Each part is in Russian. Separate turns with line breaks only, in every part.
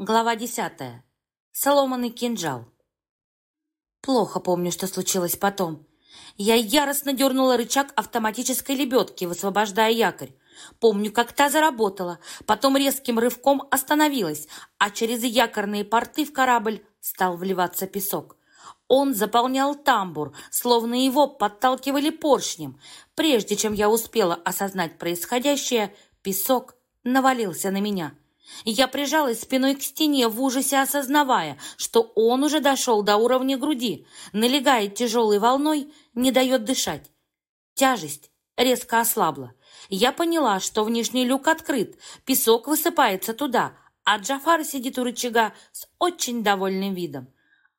Глава десятая. Соломанный кинжал. Плохо помню, что случилось потом. Я яростно дернула рычаг автоматической лебедки, высвобождая якорь. Помню, как та заработала, потом резким рывком остановилась, а через якорные порты в корабль стал вливаться песок. Он заполнял тамбур, словно его подталкивали поршнем. Прежде чем я успела осознать происходящее, песок навалился на меня — я прижалась спиной к стене в ужасе, осознавая, что он уже дошел до уровня груди, налегает тяжелой волной, не дает дышать. Тяжесть резко ослабла. Я поняла, что внешний люк открыт, песок высыпается туда, а Джафар сидит у рычага с очень довольным видом.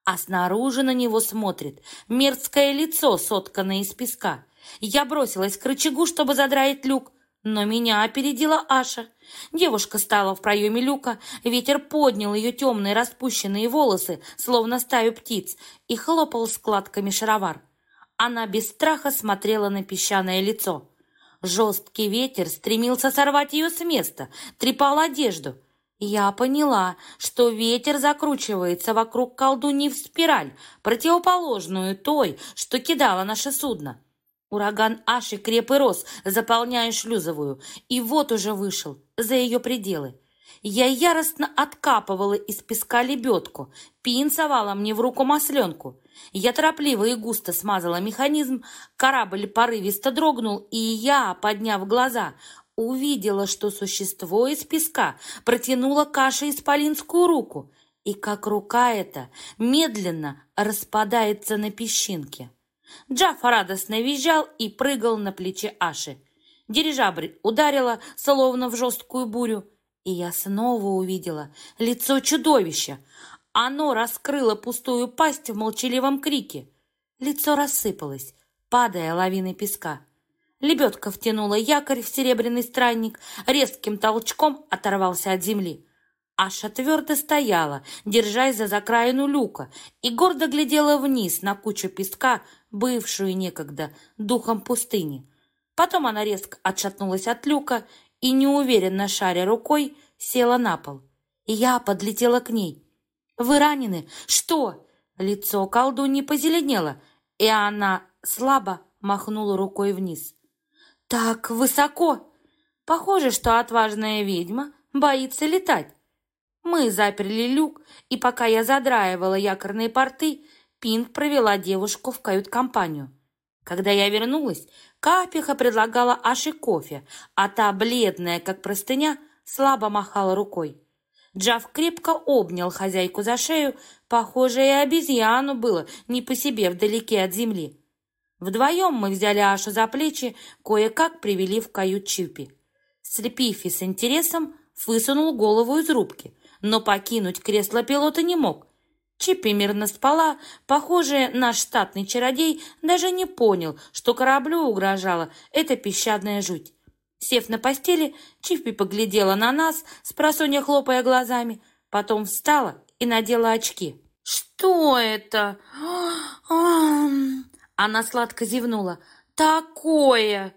А снаружи на него смотрит мерзкое лицо, сотканное из песка. Я бросилась к рычагу, чтобы задраить люк, но меня опередила Аша. Девушка стала в проеме люка, ветер поднял ее темные распущенные волосы, словно стаю птиц, и хлопал складками шаровар. Она без страха смотрела на песчаное лицо. Жесткий ветер стремился сорвать ее с места, трепал одежду. Я поняла, что ветер закручивается вокруг колдуньи в спираль, противоположную той, что кидала наше судно. Ураган Аши креп и рос, заполняя шлюзовую, и вот уже вышел за ее пределы. Я яростно откапывала из песка лебедку, пинцевала мне в руку масленку. Я торопливо и густо смазала механизм, корабль порывисто дрогнул, и я, подняв глаза, увидела, что существо из песка протянуло каше исполинскую руку, и как рука эта медленно распадается на песчинки. Джаф радостно визжал и прыгал на плече Аши. Дирижабль ударила, словно в жесткую бурю, и я снова увидела лицо чудовища. Оно раскрыло пустую пасть в молчаливом крике. Лицо рассыпалось, падая лавиной песка. Лебедка втянула якорь в серебряный странник, резким толчком оторвался от земли. Аша твердо стояла, держась за закраину люка, и гордо глядела вниз на кучу песка, бывшую некогда духом пустыни. Потом она резко отшатнулась от люка и, неуверенно шаря рукой, села на пол. Я подлетела к ней. «Вы ранены? Что?» Лицо колдуньи позеленело, и она слабо махнула рукой вниз. «Так высоко! Похоже, что отважная ведьма боится летать. Мы заперли люк, и пока я задраивала якорные порты, Пинк провела девушку в кают-компанию. Когда я вернулась, Капиха предлагала Аше кофе, а та, бледная, как простыня, слабо махала рукой. Джав крепко обнял хозяйку за шею, похоже, и обезьяну было не по себе вдалеке от земли. Вдвоем мы взяли Ашу за плечи, кое-как привели в кают Чипи. Слепифи с интересом высунул голову из рубки, но покинуть кресло пилота не мог, Чиппи мирно спала. Похоже, наш штатный чародей даже не понял, что кораблю угрожала эта песчаная жуть. Сев на постели, Чиппи поглядела на нас, с просонья хлопая глазами, потом встала и надела очки. «Что это?» Она сладко зевнула. «Такое!»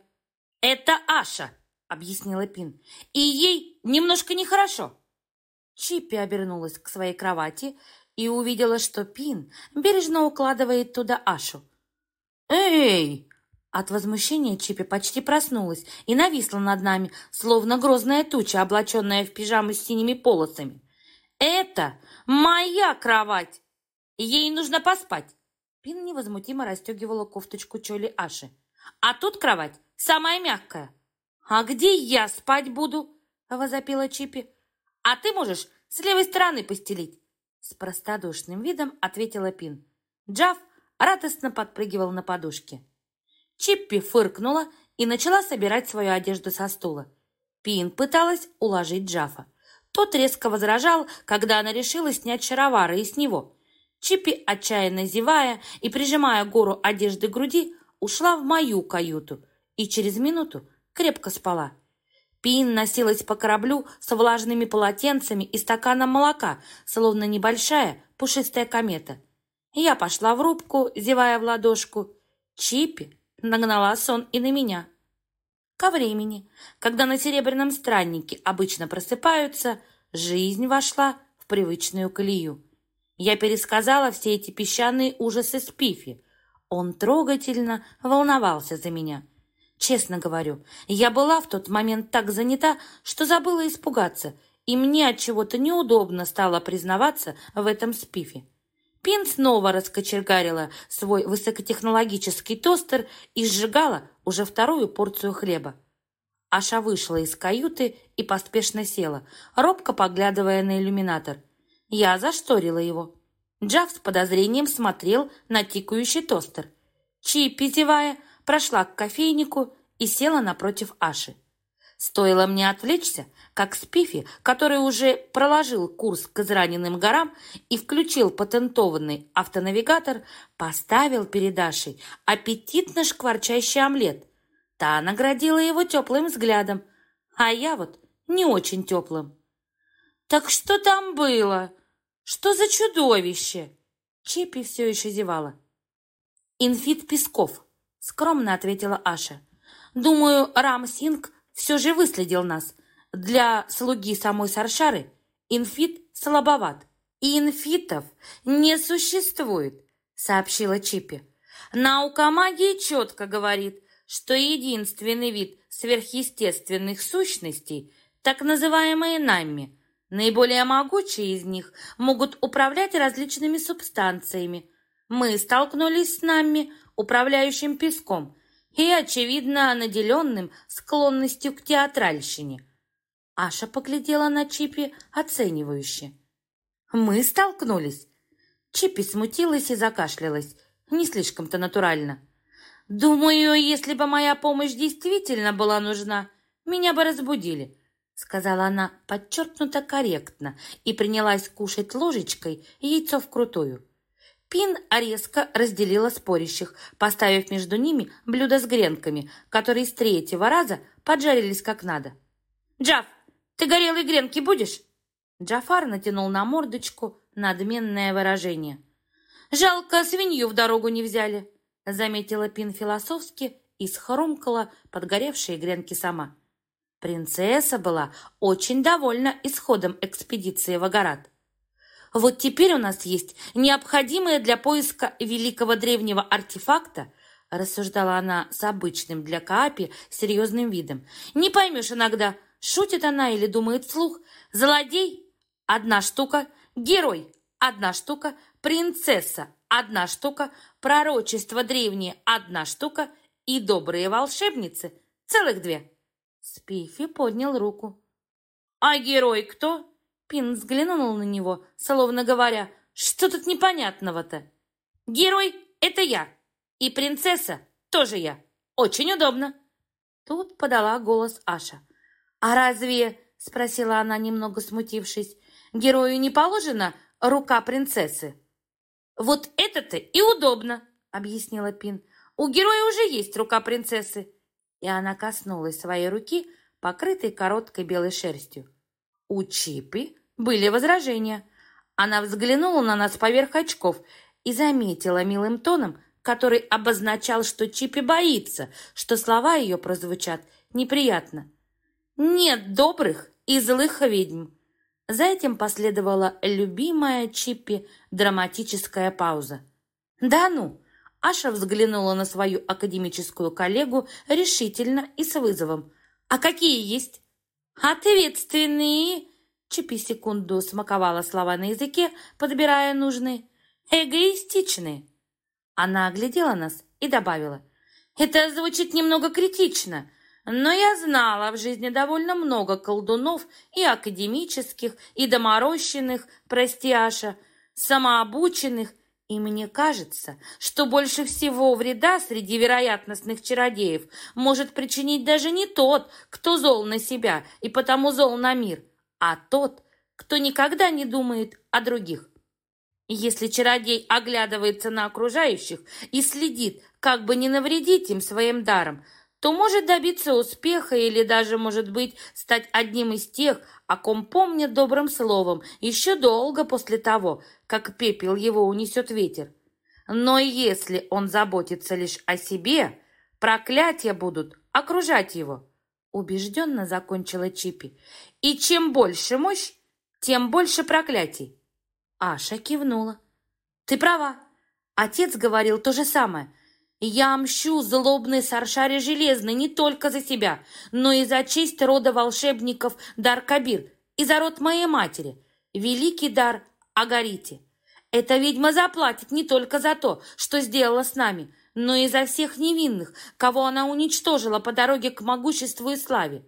«Это Аша!» — объяснила Пин. «И ей немножко нехорошо». Чиппи обернулась к своей кровати, и увидела, что Пин бережно укладывает туда Ашу. «Эй!» От возмущения Чипи почти проснулась и нависла над нами, словно грозная туча, облаченная в пижаму с синими полосами. «Это моя кровать! Ей нужно поспать!» Пин невозмутимо расстегивала кофточку Чоли Аши. «А тут кровать самая мягкая!» «А где я спать буду?» — возопила Чипи. «А ты можешь с левой стороны постелить. С простодушным видом ответила Пин. Джав радостно подпрыгивал на подушке. Чиппи фыркнула и начала собирать свою одежду со стула. Пин пыталась уложить Джафа. Тот резко возражал, когда она решила снять шаровары и с него. Чиппи, отчаянно зевая и прижимая гору одежды к груди, ушла в мою каюту и через минуту крепко спала. Пин носилась по кораблю с влажными полотенцами и стаканом молока, словно небольшая пушистая комета. Я пошла в рубку, зевая в ладошку. Чипи нагнала сон и на меня. Ко времени, когда на серебряном страннике обычно просыпаются, жизнь вошла в привычную колею. Я пересказала все эти песчаные ужасы Спифи. Он трогательно волновался за меня. Честно говорю, я была в тот момент так занята, что забыла испугаться, и мне от чего-то неудобно стало признаваться в этом Спифе. Пин снова раскочергарила свой высокотехнологический тостер и сжигала уже вторую порцию хлеба. Аша вышла из каюты и поспешно села, робко поглядывая на иллюминатор. Я зашторила его. Джав с подозрением смотрел на тикающий тостер. Чиппи, зевая, прошла к кофейнику и села напротив Аши. Стоило мне отвлечься, как Спифи, который уже проложил курс к израненным горам и включил патентованный автонавигатор, поставил перед Ашей аппетитно шкварчащий омлет. Та наградила его теплым взглядом, а я вот не очень теплым. «Так что там было? Что за чудовище?» Чипи все еще зевала. «Инфит Песков», — скромно ответила Аша. «Думаю, Рам Синг все же выследил нас. Для слуги самой Саршары инфит слабоват. И инфитов не существует, сообщила Чипи. Наука магии четко говорит, что единственный вид сверхъестественных сущностей, так называемые нами, наиболее могучие из них могут управлять различными субстанциями. Мы столкнулись с нами, управляющим песком, и, очевидно, наделенным склонностью к театральщине. Аша поглядела на Чипи оценивающе. «Мы столкнулись?» Чипи смутилась и закашлялась. Не слишком-то натурально. «Думаю, если бы моя помощь действительно была нужна, меня бы разбудили», сказала она подчеркнуто корректно и принялась кушать ложечкой яйцо вкрутую. Пин резко разделила спорящих, поставив между ними блюдо с гренками, которые с третьего раза поджарились как надо. «Джаф, ты горелые гренки будешь?» Джафар натянул на мордочку надменное выражение. «Жалко, свинью в дорогу не взяли», заметила Пин философски и схрумкала подгоревшие гренки сама. Принцесса была очень довольна исходом экспедиции в Агарат. Вот теперь у нас есть необходимое для поиска великого древнего артефакта, рассуждала она с обычным для Каапи серьезным видом. Не поймешь иногда, шутит она или думает вслух. Злодей – одна штука, герой – одна штука, принцесса – одна штука, пророчество древнее – одна штука и добрые волшебницы – целых две. Спифи поднял руку. «А герой кто?» Пин взглянул на него, словно говоря, что тут непонятного-то? Герой — это я, и принцесса тоже я. Очень удобно. Тут подала голос Аша. «А разве, — спросила она, немного смутившись, — герою не положена рука принцессы?» «Вот это-то и удобно!» — объяснила Пин. «У героя уже есть рука принцессы!» И она коснулась своей руки, покрытой короткой белой шерстью. У Чипы были возражения. Она взглянула на нас поверх очков и заметила милым тоном, который обозначал, что Чипи боится, что слова ее прозвучат неприятно. «Нет добрых и злых ведьм». За этим последовала любимая Чиппи драматическая пауза. «Да ну!» Аша взглянула на свою академическую коллегу решительно и с вызовом. «А какие есть?» «Ответственные!» Чипи секунду смаковала слова на языке, подбирая нужные. «Эгоистичные». Она оглядела нас и добавила. «Это звучит немного критично, но я знала в жизни довольно много колдунов и академических, и доморощенных, прости, Аша, самообученных, и мне кажется, что больше всего вреда среди вероятностных чародеев может причинить даже не тот, кто зол на себя и потому зол на мир, а тот, кто никогда не думает о других. Если чародей оглядывается на окружающих и следит, как бы не навредить им своим даром, то может добиться успеха или даже, может быть, стать одним из тех, о ком помнят добрым словом еще долго после того, как пепел его унесет ветер. Но если он заботится лишь о себе, проклятия будут окружать его. Убежденно закончила Чипи. И чем больше мощь, тем больше проклятий. Аша кивнула. Ты права. Отец говорил то же самое. Я мщу злобной Саршаре Железной не только за себя, но и за честь рода волшебников Дар-Кабир и за род моей матери, великий дар Агарите. Эта ведьма заплатит не только за то, что сделала с нами, но и за всех невинных, кого она уничтожила по дороге к могуществу и славе.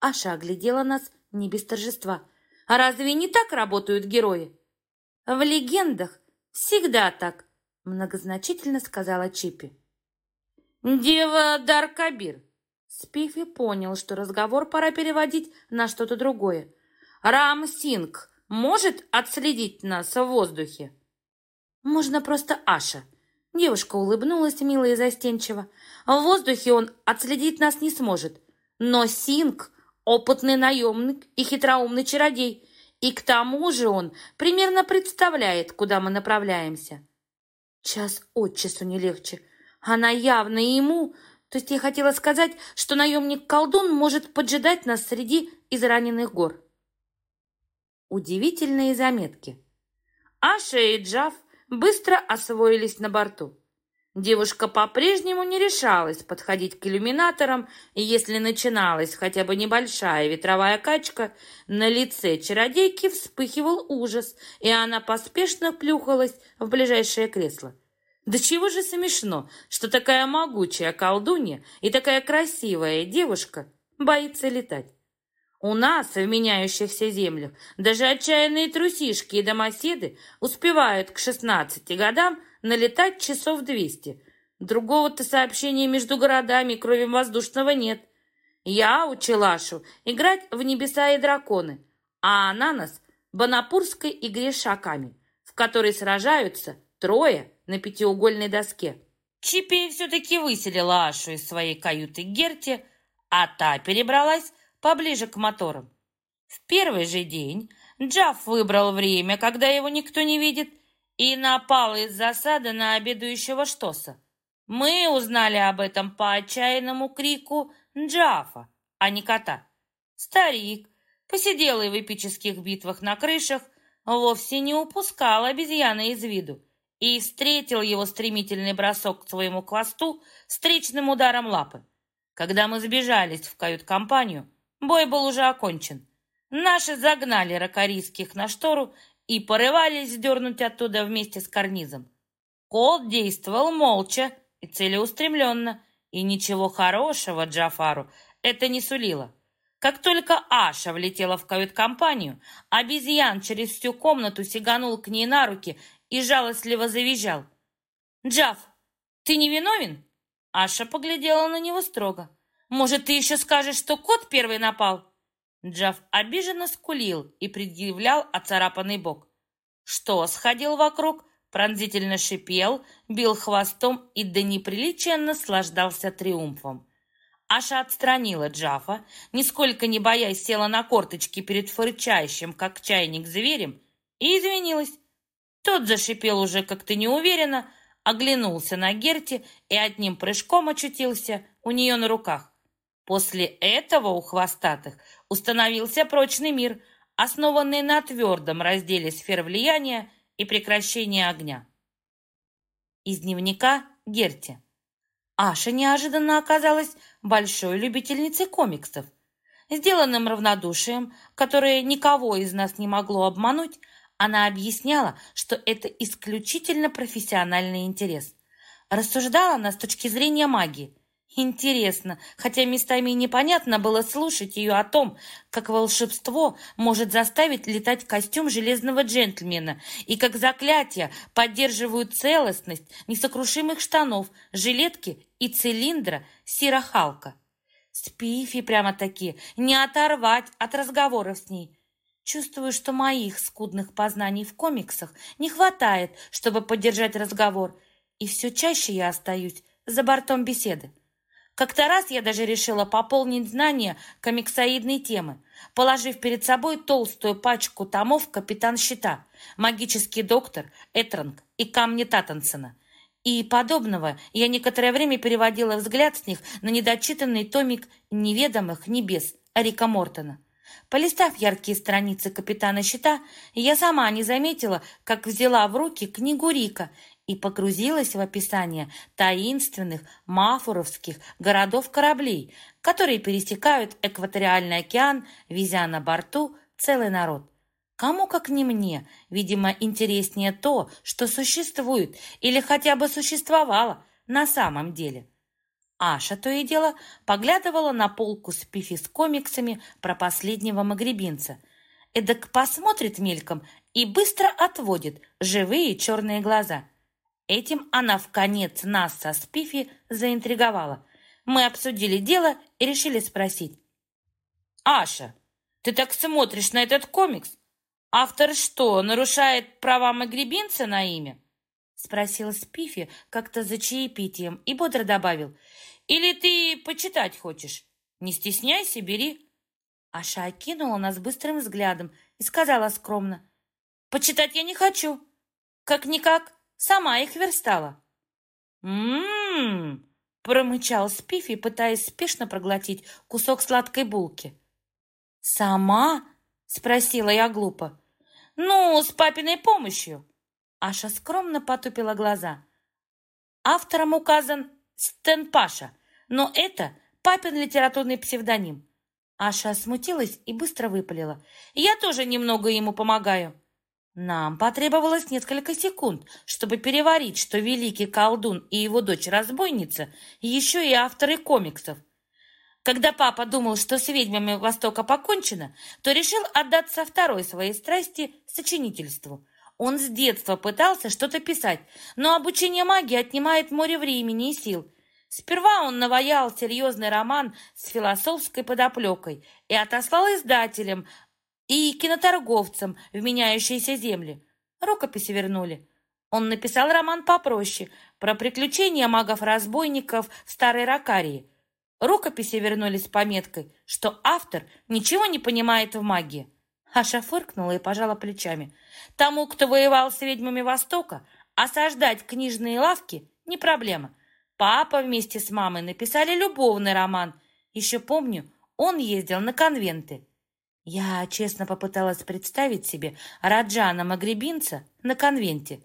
Аша оглядела нас не без торжества. А разве не так работают герои? В легендах всегда так, многозначительно сказала Чипи. «Дева Даркабир!» Спифи понял, что разговор пора переводить на что-то другое. «Рам Синг может отследить нас в воздухе?» «Можно просто Аша». Девушка улыбнулась мило и застенчиво. «В воздухе он отследить нас не сможет. Но Синг — опытный наемник и хитроумный чародей. И к тому же он примерно представляет, куда мы направляемся». Час от часу не легче. Она явно ему... То есть я хотела сказать, что наемник-колдун может поджидать нас среди израненных гор. Удивительные заметки. Аша и Джав быстро освоились на борту. Девушка по-прежнему не решалась подходить к иллюминаторам, и если начиналась хотя бы небольшая ветровая качка, на лице чародейки вспыхивал ужас, и она поспешно плюхалась в ближайшее кресло. Да чего же смешно, что такая могучая колдунья и такая красивая девушка боится летать. У нас, в меняющихся землях, даже отчаянные трусишки и домоседы успевают к 16 годам налетать часов 200. Другого-то сообщения между городами, кроме воздушного, нет. Я учила Ашу играть в небеса и драконы, а она нас в банапурской игре шаками, в которой сражаются трое на пятиугольной доске. Чипи все-таки выселила Ашу из своей каюты Герти, а та перебралась поближе к моторам. В первый же день Джафф выбрал время, когда его никто не видит, и напал из засады на обедающего Штоса. Мы узнали об этом по отчаянному крику Джафа, а не кота. Старик, посиделый в эпических битвах на крышах, вовсе не упускал обезьяны из виду и встретил его стремительный бросок к своему хвосту встречным ударом лапы. Когда мы сбежались в кают-компанию, бой был уже окончен. Наши загнали ракорийских на штору и порывались сдернуть оттуда вместе с карнизом. Кол действовал молча и целеустремленно, и ничего хорошего Джафару это не сулило. Как только Аша влетела в кают-компанию, обезьян через всю комнату сиганул к ней на руки и жалостливо завизжал. «Джав, ты не виновен?» Аша поглядела на него строго. «Может, ты еще скажешь, что кот первый напал?» Джав обиженно скулил и предъявлял оцарапанный бок. Что сходил вокруг, пронзительно шипел, бил хвостом и до неприличия наслаждался триумфом. Аша отстранила Джафа, нисколько не боясь села на корточки перед фырчащим, как чайник, зверем и извинилась. Тот зашипел уже как-то неуверенно, оглянулся на Герти и одним прыжком очутился у нее на руках. После этого у хвостатых установился прочный мир, основанный на твердом разделе сфер влияния и прекращении огня. Из дневника Герти. Аша неожиданно оказалась большой любительницей комиксов. Сделанным равнодушием, которое никого из нас не могло обмануть, она объясняла, что это исключительно профессиональный интерес. Рассуждала она с точки зрения магии. Интересно, хотя местами непонятно было слушать ее о том, как волшебство может заставить летать костюм железного джентльмена и как заклятия поддерживают целостность несокрушимых штанов, жилетки и цилиндра Сирахалка. Спифи прямо-таки не оторвать от разговоров с ней. Чувствую, что моих скудных познаний в комиксах не хватает, чтобы поддержать разговор, и все чаще я остаюсь за бортом беседы. Как-то раз я даже решила пополнить знания комиксоидной темы, положив перед собой толстую пачку томов «Капитан Щита», «Магический доктор», «Этранг» и «Камни Таттенсона». И подобного я некоторое время переводила взгляд с них на недочитанный томик «Неведомых небес» Рика Мортона – Полистав яркие страницы капитана щита, я сама не заметила, как взяла в руки книгу Рика и погрузилась в описание таинственных мафуровских городов-кораблей, которые пересекают экваториальный океан, везя на борту целый народ. Кому, как не мне, видимо, интереснее то, что существует или хотя бы существовало на самом деле. Аша то и дело поглядывала на полку с пифи с комиксами про последнего магребинца. Эдак посмотрит мельком и быстро отводит живые черные глаза. Этим она в конец нас со Спифи заинтриговала. Мы обсудили дело и решили спросить. «Аша, ты так смотришь на этот комикс? Автор что, нарушает права магребинца на имя?» Спросил Спифи как-то за чаепитием и бодро добавил – или ты почитать хочешь? Не стесняйся, бери. Аша окинула нас быстрым взглядом и сказала скромно. Почитать я не хочу. Как-никак, сама их верстала. «М-м-м!» промычал Спифи, пытаясь спешно проглотить кусок сладкой булки. «Сама?» — спросила я глупо. «Ну, с папиной помощью». Аша скромно потупила глаза. Автором указан Стэн Паша, но это папин литературный псевдоним. Аша смутилась и быстро выпалила. Я тоже немного ему помогаю. Нам потребовалось несколько секунд, чтобы переварить, что великий колдун и его дочь-разбойница еще и авторы комиксов. Когда папа думал, что с ведьмами Востока покончено, то решил отдаться второй своей страсти – сочинительству. Он с детства пытался что-то писать, но обучение магии отнимает море времени и сил – Сперва он наваял серьезный роман с философской подоплекой и отослал издателям и киноторговцам в меняющиеся земли. Рукописи вернули. Он написал роман попроще, про приключения магов-разбойников в Старой Ракарии. Рукописи вернулись с пометкой, что автор ничего не понимает в магии. Аша фыркнула и пожала плечами. Тому, кто воевал с ведьмами Востока, осаждать книжные лавки не проблема. Папа вместе с мамой написали любовный роман. Еще помню, он ездил на конвенты. Я честно попыталась представить себе Раджана Магребинца на конвенте.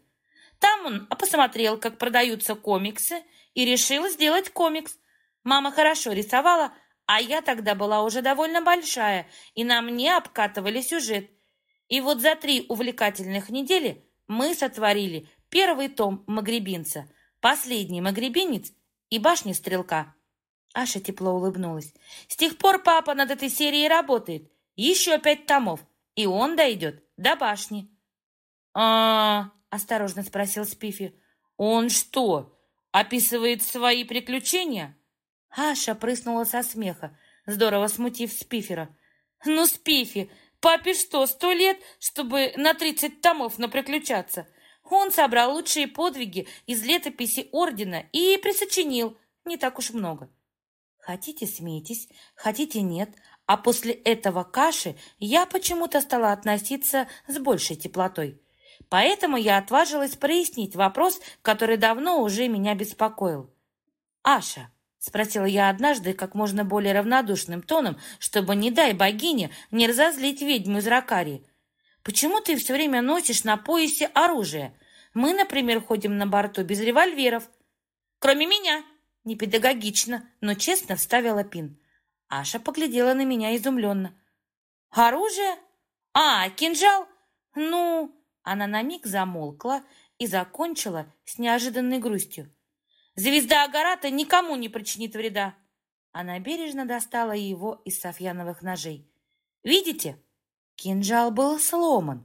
Там он посмотрел, как продаются комиксы, и решил сделать комикс. Мама хорошо рисовала, а я тогда была уже довольно большая, и на мне обкатывали сюжет. И вот за три увлекательных недели мы сотворили первый том «Магребинца», Последний магребинец и башня стрелка. Аша тепло улыбнулась. С тех пор папа над этой серией работает. Еще пять томов, и он дойдет до башни. а, осторожно спросил Спифи. «Он что, описывает свои приключения?» Аша прыснула со смеха, здорово смутив Спифера. «Ну, Спифи, папе что, сто лет, чтобы на тридцать томов наприключаться? Он собрал лучшие подвиги из летописи ордена и присочинил не так уж много. Хотите, смейтесь, хотите, нет, а после этого каши я почему-то стала относиться с большей теплотой. Поэтому я отважилась прояснить вопрос, который давно уже меня беспокоил. «Аша», — спросила я однажды как можно более равнодушным тоном, чтобы, не дай богине, не разозлить ведьму из Ракарии, Почему ты все время носишь на поясе оружие? Мы, например, ходим на борту без револьверов. Кроме меня. Непедагогично, но честно вставила Пин. Аша поглядела на меня изумленно. Оружие? А, кинжал? Ну... Она на миг замолкла и закончила с неожиданной грустью. Звезда Агарата никому не причинит вреда. Она бережно достала его из софьяновых ножей. Видите? Кинжал был сломан.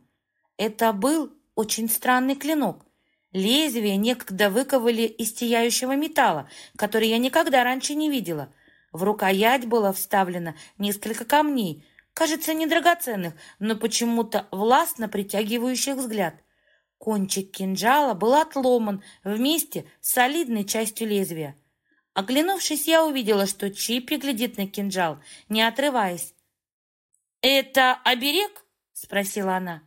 Это был очень странный клинок. Лезвие некогда выковали из сияющего металла, который я никогда раньше не видела. В рукоять было вставлено несколько камней, кажется, не драгоценных, но почему-то властно притягивающих взгляд. Кончик кинжала был отломан вместе с солидной частью лезвия. Оглянувшись, я увидела, что Чипи глядит на кинжал, не отрываясь. «Это оберег?» — спросила она.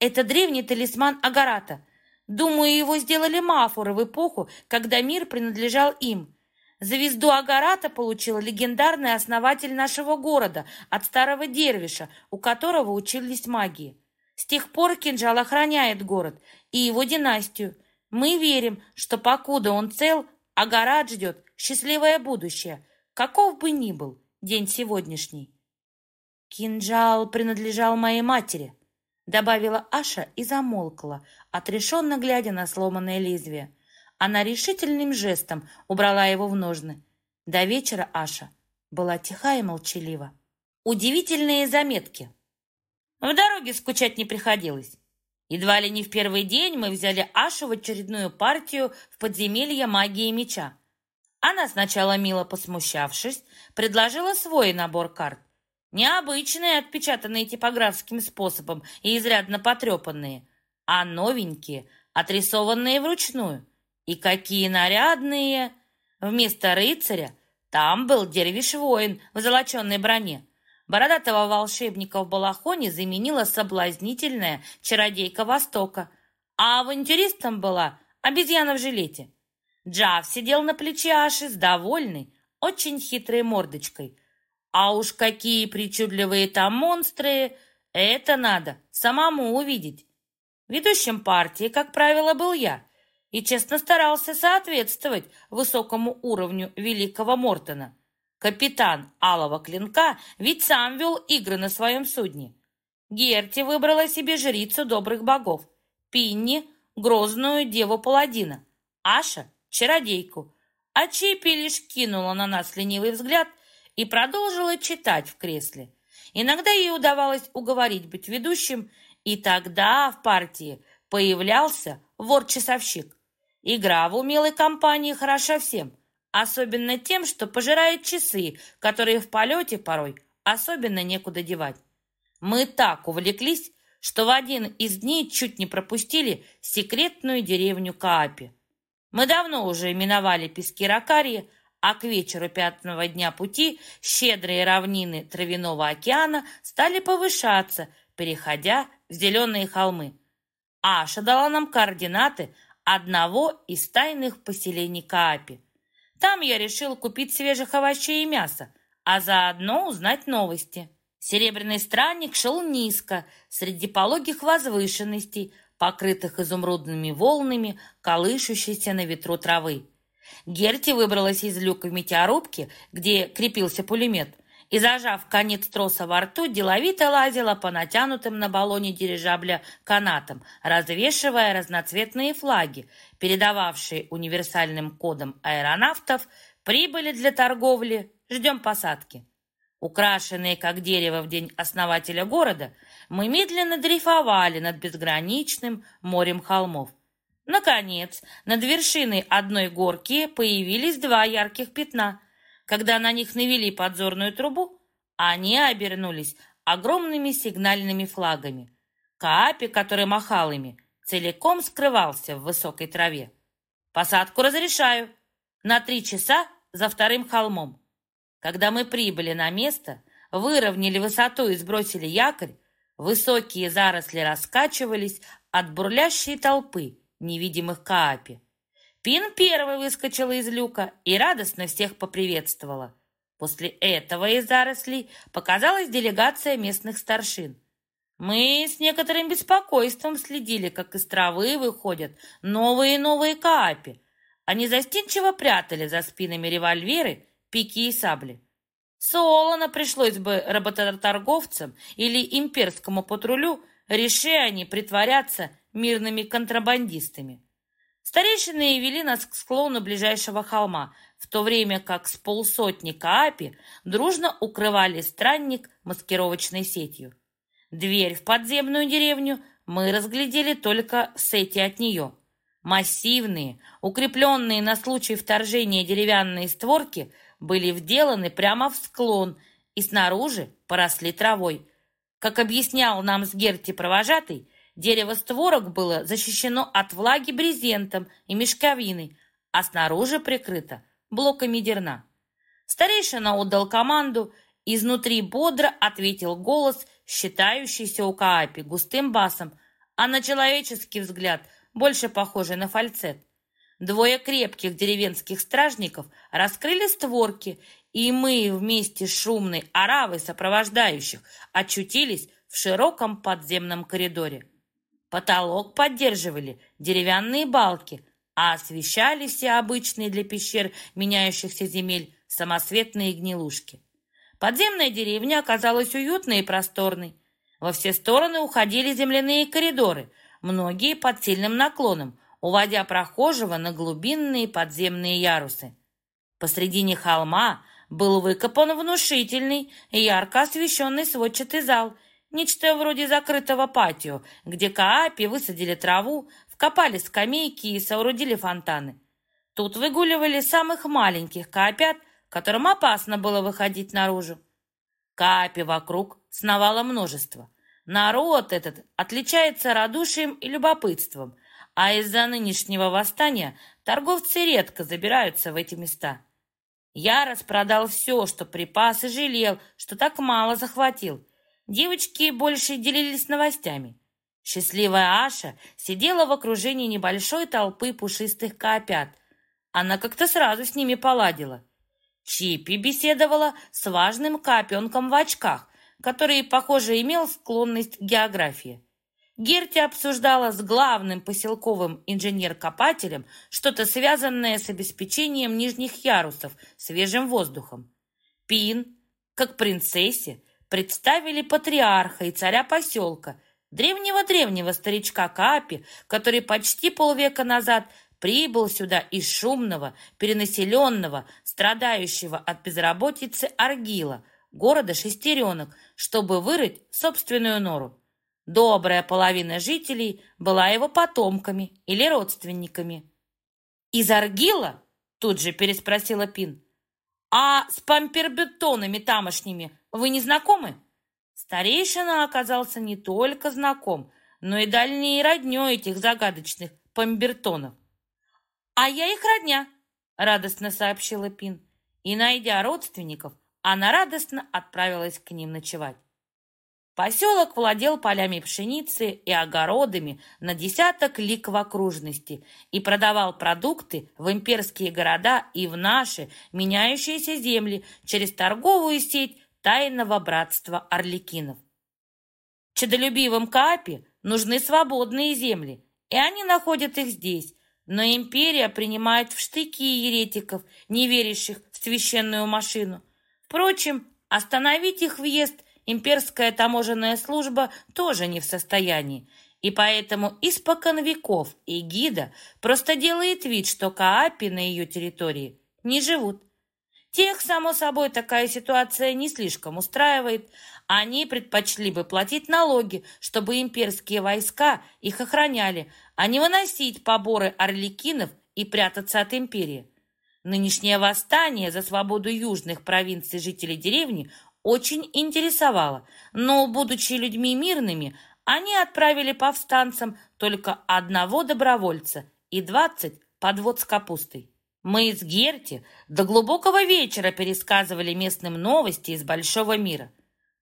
«Это древний талисман Агарата. Думаю, его сделали мафоры в эпоху, когда мир принадлежал им. Звезду Агарата получил легендарный основатель нашего города от старого дервиша, у которого учились магии. С тех пор кинжал охраняет город и его династию. Мы верим, что покуда он цел, Агарат ждет счастливое будущее, каков бы ни был день сегодняшний. Кинжал принадлежал моей матери, добавила Аша и замолкла, отрешенно глядя на сломанное лезвие. Она решительным жестом убрала его в ножны. До вечера Аша была тиха и молчалива. Удивительные заметки. В дороге скучать не приходилось. Едва ли не в первый день мы взяли Ашу в очередную партию в подземелье магии меча. Она сначала, мило посмущавшись, предложила свой набор карт. Необычные, отпечатанные типографским способом и изрядно потрепанные, а новенькие, отрисованные вручную. И какие нарядные! Вместо рыцаря там был дервиш-воин в золоченной броне, Бородатого волшебника в балахоне заменила соблазнительная чародейка Востока, а авантюристом была обезьяна в жилете. Джав сидел на плече Аши с довольной, очень хитрой мордочкой. А уж какие причудливые там монстры! Это надо самому увидеть. Ведущим партии, как правило, был я, и честно старался соответствовать высокому уровню великого Мортона. Капитан Алого Клинка ведь сам вел игры на своем судне. Герти выбрала себе жрицу добрых богов, Пинни — грозную деву-паладина, Аша — чародейку, а Чипи лишь кинула на нас ленивый взгляд и продолжила читать в кресле. Иногда ей удавалось уговорить быть ведущим, и тогда в партии появлялся вор-часовщик. Игра в умелой компании хороша всем, Особенно тем, что пожирает часы, которые в полете порой особенно некуда девать. Мы так увлеклись, что в один из дней чуть не пропустили секретную деревню Каапи. Мы давно уже миновали пески Ракарии, а к вечеру пятого дня пути щедрые равнины Травяного океана стали повышаться, переходя в зеленые холмы. Аша дала нам координаты одного из тайных поселений Каапи – там я решил купить свежих овощей и мяса, а заодно узнать новости. Серебряный странник шел низко, среди пологих возвышенностей, покрытых изумрудными волнами, колышущейся на ветру травы. Герти выбралась из люка в метеорубке, где крепился пулемет, и, зажав конец троса во рту, деловито лазила по натянутым на баллоне дирижабля канатам, развешивая разноцветные флаги, передававшие универсальным кодом аэронавтов «Прибыли для торговли, ждем посадки». Украшенные, как дерево в день основателя города, мы медленно дрейфовали над безграничным морем холмов. Наконец, над вершиной одной горки появились два ярких пятна – когда на них навели подзорную трубу, они обернулись огромными сигнальными флагами. Каапи, который махал ими, целиком скрывался в высокой траве. «Посадку разрешаю. На три часа за вторым холмом». Когда мы прибыли на место, выровняли высоту и сбросили якорь, высокие заросли раскачивались от бурлящей толпы невидимых Каапи. Пин первой выскочила из люка и радостно всех поприветствовала. После этого из зарослей показалась делегация местных старшин. Мы с некоторым беспокойством следили, как из травы выходят новые и новые каапи. Они застенчиво прятали за спинами револьверы, пики и сабли. Солоно пришлось бы работорговцам или имперскому патрулю, реши они притворяться мирными контрабандистами. Старейшины вели нас к склону ближайшего холма, в то время как с полсотни Каапи дружно укрывали странник маскировочной сетью. Дверь в подземную деревню мы разглядели только сети от нее. Массивные, укрепленные на случай вторжения деревянные створки были вделаны прямо в склон и снаружи поросли травой. Как объяснял нам с Герти провожатый, Дерево створок было защищено от влаги брезентом и мешковиной, а снаружи прикрыто блоками дерна. Старейшина отдал команду, изнутри бодро ответил голос, считающийся у Каапи густым басом, а на человеческий взгляд больше похожий на фальцет. Двое крепких деревенских стражников раскрыли створки, и мы вместе с шумной оравой сопровождающих очутились в широком подземном коридоре. Потолок поддерживали деревянные балки, а освещали все обычные для пещер меняющихся земель самосветные гнилушки. Подземная деревня оказалась уютной и просторной. Во все стороны уходили земляные коридоры, многие под сильным наклоном, уводя прохожего на глубинные подземные ярусы. Посредине холма был выкопан внушительный, ярко освещенный сводчатый зал, нечто вроде закрытого патио, где Каапи высадили траву, вкопали скамейки и соорудили фонтаны. Тут выгуливали самых маленьких каопят, которым опасно было выходить наружу. Каапи вокруг сновало множество. Народ этот отличается радушием и любопытством, а из-за нынешнего восстания торговцы редко забираются в эти места. Я распродал все, что припас, и жалел, что так мало захватил. Девочки больше делились новостями. Счастливая Аша сидела в окружении небольшой толпы пушистых коопят. Она как-то сразу с ними поладила. Чипи беседовала с важным копенком в очках, который, похоже, имел склонность к географии. Герти обсуждала с главным поселковым инженер-копателем что-то связанное с обеспечением нижних ярусов свежим воздухом. Пин, как принцессе, представили патриарха и царя поселка, древнего-древнего старичка Капи, который почти полвека назад прибыл сюда из шумного, перенаселенного, страдающего от безработицы Аргила, города Шестеренок, чтобы вырыть собственную нору. Добрая половина жителей была его потомками или родственниками. «Из Аргила?» – тут же переспросила Пин. «А с пампербетонами тамошними вы не знакомы?» Старейшина оказался не только знаком, но и дальней роднёй этих загадочных памбертонов. «А я их родня», — радостно сообщила Пин. И, найдя родственников, она радостно отправилась к ним ночевать. Поселок владел полями пшеницы и огородами на десяток лик в окружности и продавал продукты в имперские города и в наши меняющиеся земли через торговую сеть тайного братства орликинов. Чадолюбивым Каапи нужны свободные земли, и они находят их здесь, но империя принимает в штыки еретиков, не верящих в священную машину. Впрочем, остановить их въезд имперская таможенная служба тоже не в состоянии, и поэтому испокон веков Эгида просто делает вид, что Каапи на ее территории не живут. Тех, само собой, такая ситуация не слишком устраивает. Они предпочли бы платить налоги, чтобы имперские войска их охраняли, а не выносить поборы орликинов и прятаться от империи. Нынешнее восстание за свободу южных провинций жителей деревни очень интересовало, но, будучи людьми мирными, они отправили повстанцам только одного добровольца и двадцать подвод с капустой. Мы из Герти до глубокого вечера пересказывали местным новости из большого мира.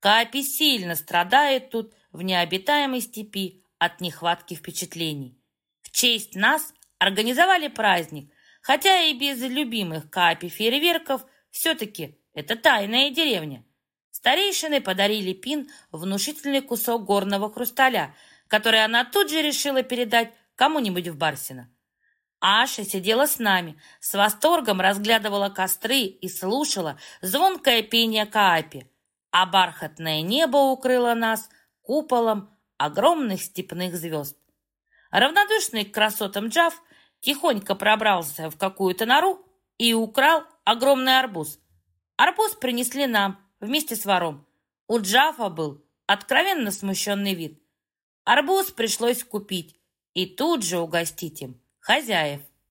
Капи сильно страдает тут в необитаемой степи от нехватки впечатлений. В честь нас организовали праздник, хотя и без любимых Капи фейерверков, все-таки это тайная деревня. Старейшины подарили Пин внушительный кусок горного хрусталя, который она тут же решила передать кому-нибудь в Барсино. Аша сидела с нами, с восторгом разглядывала костры и слушала звонкое пение Каапи, а бархатное небо укрыло нас куполом огромных степных звезд. Равнодушный к красотам Джав тихонько пробрался в какую-то нору и украл огромный арбуз. Арбуз принесли нам вместе с вором. У Джафа был откровенно смущенный вид. Арбуз пришлось купить и тут же угостить им хозяев.